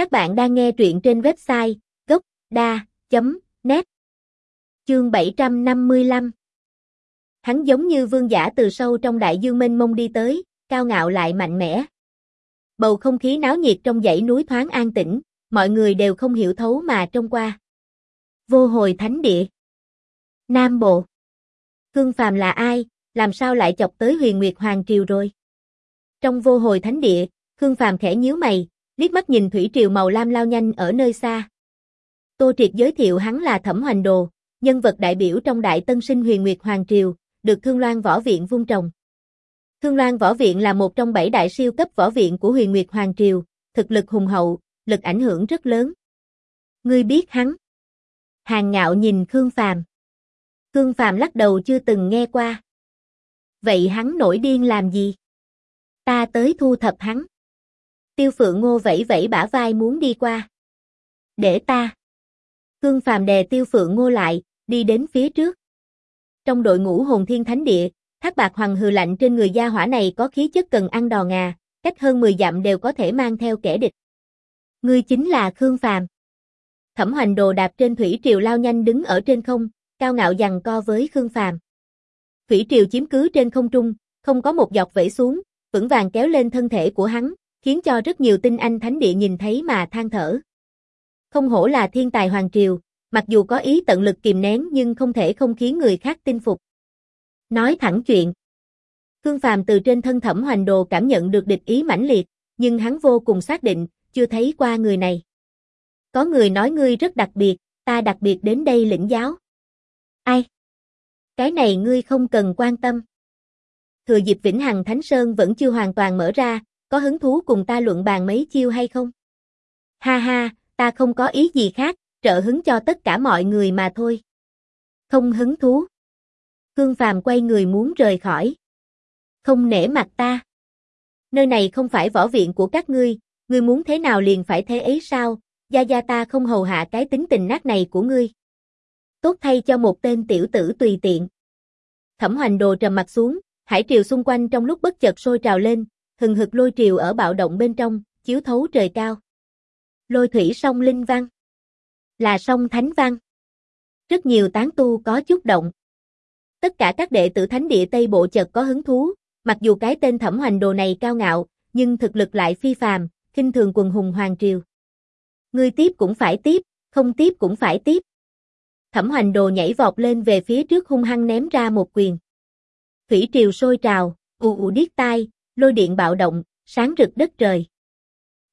Các bạn đang nghe truyện trên website gốc.da.net Chương 755 Hắn giống như vương giả từ sâu trong đại dương mênh mông đi tới, cao ngạo lại mạnh mẽ. Bầu không khí náo nhiệt trong dãy núi thoáng an tĩnh, mọi người đều không hiểu thấu mà trông qua. Vô hồi thánh địa Nam Bộ Khương Phàm là ai, làm sao lại chọc tới huyền nguyệt hoàng triều rồi? Trong vô hồi thánh địa, Khương Phàm khẽ nhíu mày, liếc mắt nhìn thủy triều màu lam lao nhanh ở nơi xa. Tô Triệt giới thiệu hắn là Thẩm Hoành Đồ, nhân vật đại biểu trong Đại Tân Sinh Huyền Nguyệt Hoàng Triều, được Thương Loan Võ Viện vung trồng. Thương Loan Võ Viện là một trong bảy đại siêu cấp võ viện của Huyền Nguyệt Hoàng Triều, thực lực hùng hậu, lực ảnh hưởng rất lớn. Ngươi biết hắn? Hàng ngạo nhìn Khương Phàm. Khương Phàm lắc đầu chưa từng nghe qua. Vậy hắn nổi điên làm gì? Ta tới thu thập hắn. Tiêu Phượng Ngô vẫy vẫy bả vai muốn đi qua. Để ta. Khương Phàm đè Tiêu Phượng Ngô lại, đi đến phía trước. Trong đội ngũ hồn thiên thánh địa, thác bạc hoàng hừ lạnh trên người gia hỏa này có khí chất cần ăn đò ngà, cách hơn 10 dặm đều có thể mang theo kẻ địch. Ngươi chính là Khương Phàm. Thẩm Hoành Đồ đạp trên thủy triều lao nhanh đứng ở trên không, cao ngạo giằng co với Khương Phàm. Thủy triều chiếm cứ trên không trung, không có một dọc vẫy xuống, vững vàng kéo lên thân thể của hắn, khiến cho rất nhiều tinh anh thánh địa nhìn thấy mà than thở. Không hổ là thiên tài hoàng triều, mặc dù có ý tận lực kìm nén nhưng không thể không khiến người khác tin phục. Nói thẳng chuyện. Khương Phàm từ trên thân thẩm hoành đồ cảm nhận được địch ý mãnh liệt, nhưng hắn vô cùng xác định, chưa thấy qua người này. Có người nói ngươi rất đặc biệt, ta đặc biệt đến đây lĩnh giáo. Ai? Cái này ngươi không cần quan tâm. Thừa dịp Vĩnh Hằng Thánh Sơn vẫn chưa hoàn toàn mở ra, có hứng thú cùng ta luận bàn mấy chiêu hay không? Ha ha, ta không có ý gì khác, trợ hứng cho tất cả mọi người mà thôi. Không hứng thú. Khương Phàm quay người muốn rời khỏi. Không nể mặt ta. Nơi này không phải võ viện của các ngươi, ngươi muốn thế nào liền phải thế ấy sao, gia gia ta không hầu hạ cái tính tình nát này của ngươi. Tốt thay cho một tên tiểu tử tùy tiện. Thẩm hoành đồ trầm mặt xuống, hải triều xung quanh trong lúc bất chợt sôi trào lên, hừng hực lôi triều ở bạo động bên trong, chiếu thấu trời cao. Lôi thủy sông linh văn. Là sông thánh văn. Rất nhiều tán tu có chút động. Tất cả các đệ tử thánh địa Tây Bộ chợt có hứng thú, mặc dù cái tên thẩm hoành đồ này cao ngạo, nhưng thực lực lại phi phàm, khinh thường quần hùng hoàng triều. Ngươi tiếp cũng phải tiếp, không tiếp cũng phải tiếp. Thẩm hoành đồ nhảy vọt lên về phía trước hung hăng ném ra một quyền. Thủy triều sôi trào, ù ù điếc tai, lôi điện bạo động, sáng rực đất trời.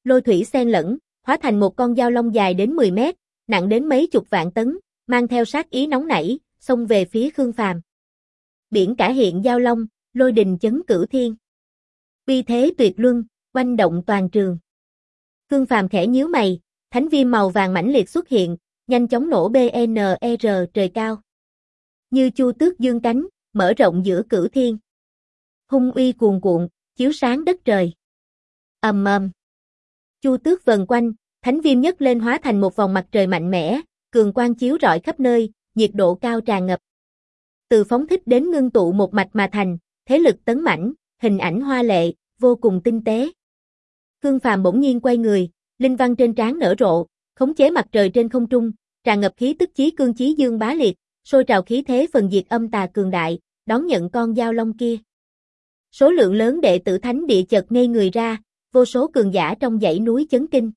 Lôi thủy xen lẫn, hóa thành một con dao long dài đến 10 mét, nặng đến mấy chục vạn tấn, mang theo sát ý nóng nảy, xông về phía Khương Phàm. Biển cả hiện giao long, lôi đình chấn cửu thiên. Bi thế tuyệt luân, quanh động toàn trường. Khương Phàm khẽ nhíu mày, thánh viêm màu vàng mãnh liệt xuất hiện, nhanh chóng nổ BNR trời cao. Như chu tước dương cánh, mở rộng giữa cửu thiên. Hung uy cuồn cuộn, chiếu sáng đất trời. Ầm ầm. Chu tước vần quanh, thánh viêm nhất lên hóa thành một vòng mặt trời mạnh mẽ, cường quang chiếu rọi khắp nơi, nhiệt độ cao tràn ngập. Từ phóng thích đến ngưng tụ một mạch mà thành, thế lực tấn mãnh, hình ảnh hoa lệ, vô cùng tinh tế. Khương Phàm bỗng nhiên quay người, linh văn trên trán nở rộ, khống chế mặt trời trên không trung, tràn ngập khí tức chí cương chí dương bá liệt, sôi trào khí thế phần diệt âm tà cường đại, đón nhận con dao long kia. Số lượng lớn đệ tử thánh địa chợt ngây người ra, vô số cường giả trong dãy núi chấn kinh.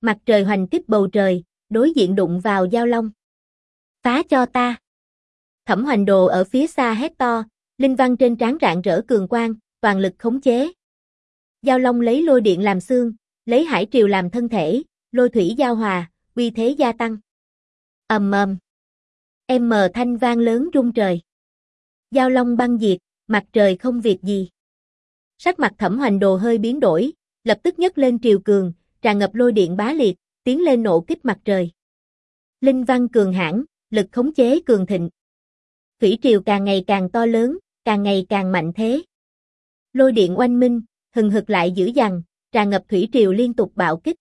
Mặt trời hoành kích bầu trời, đối diện đụng vào giao long. Phá cho ta. Thẩm hoành đồ ở phía xa hét to, linh văn trên trán rạng rỡ cường quang, toàn lực khống chế. Giao long lấy lôi điện làm xương, lấy hải triều làm thân thể, lôi thủy giao hòa, uy thế gia tăng. ầm ầm. Em mờ thanh vang lớn rung trời. Giao long băng diệt, mặt trời không việc gì. Sắc mặt thẩm hoành đồ hơi biến đổi, lập tức nhấc lên triều cường, tràn ngập lôi điện bá liệt, tiến lên nổ kích mặt trời. Linh văn cường hãn, lực khống chế cường thịnh. Thủy triều càng ngày càng to lớn, càng ngày càng mạnh thế. Lôi điện oanh minh, hừng hực lại dữ dằn, tràn ngập thủy triều liên tục bạo kích.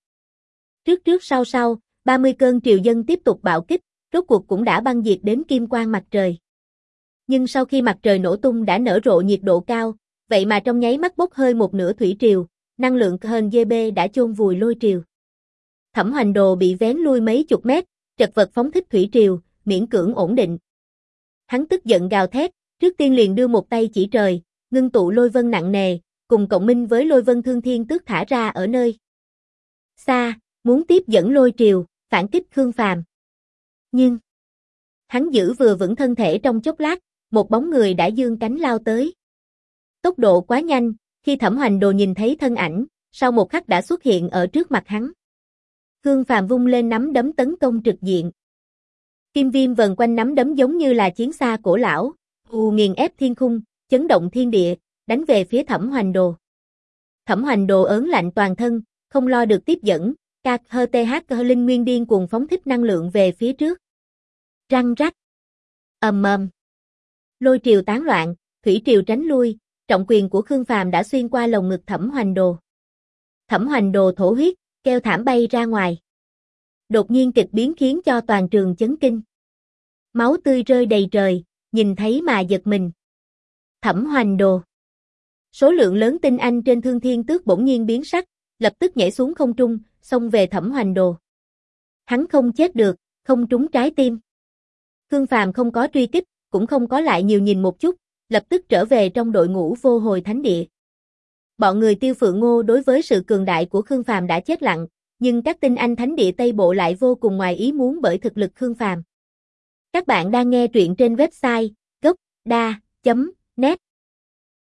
Trước trước sau sau, 30 cơn triều dân tiếp tục bạo kích, rốt cuộc cũng đã băng diệt đến kim quang mặt trời. Nhưng sau khi mặt trời nổ tung đã nở rộ nhiệt độ cao, vậy mà trong nháy mắt bốc hơi một nửa thủy triều, năng lượng hơn GB đã chôn vùi lôi triều. Thẩm Hoành Đồ bị vén lui mấy chục mét, trật vật phóng thích thủy triều, miễn cưỡng ổn định. Hắn tức giận gào thét, trước tiên liền đưa một tay chỉ trời, ngưng tụ lôi vân nặng nề, cùng cộng minh với lôi vân thương thiên tước thả ra ở nơi xa, muốn tiếp dẫn lôi triều, phản kích Khương Phàm. Nhưng hắn giữ vừa vững thân thể trong chốc lát, một bóng người đã dương cánh lao tới. Tốc độ quá nhanh, khi Thẩm Hoành Đồ nhìn thấy thân ảnh, sau một khắc đã xuất hiện ở trước mặt hắn. Khương Phàm vung lên nắm đấm tấn công trực diện. Kim viêm vần quanh nắm đấm giống như là chiến xa cổ lão, hù nghiền ép thiên khung, chấn động thiên địa, đánh về phía Thẩm Hoành Đồ. Thẩm Hoành Đồ ớn lạnh toàn thân, không lo được tiếp dẫn, các hơ TH cơ linh nguyên điên cuồng phóng thích năng lượng về phía trước. Răng rắc. ầm ầm. Lôi triều tán loạn, thủy triều tránh lui, trọng quyền của Khương Phàm đã xuyên qua lồng ngực Thẩm Hoành Đồ. Thẩm Hoành Đồ thổ huyết, kêu thảm bay ra ngoài. Đột nhiên kịch biến khiến cho toàn trường chấn kinh. Máu tươi rơi đầy trời, nhìn thấy mà giật mình. Thẩm Hoành Đồ. Số lượng lớn tinh anh trên Thương Thiên Tước bỗng nhiên biến sắc, lập tức nhảy xuống không trung, xông về Thẩm Hoành Đồ. Hắn không chết được, không trúng trái tim. Khương Phàm không có truy kích, cũng không có lại nhiều nhìn một chút, lập tức trở về trong đội ngũ vô hồi thánh địa. Bọn người tiêu phượng ngô đối với sự cường đại của Khương Phàm đã chết lặng, nhưng các tinh anh thánh địa Tây Bộ lại vô cùng ngoài ý muốn bởi thực lực Khương Phàm. Các bạn đang nghe truyện trên website gocda.net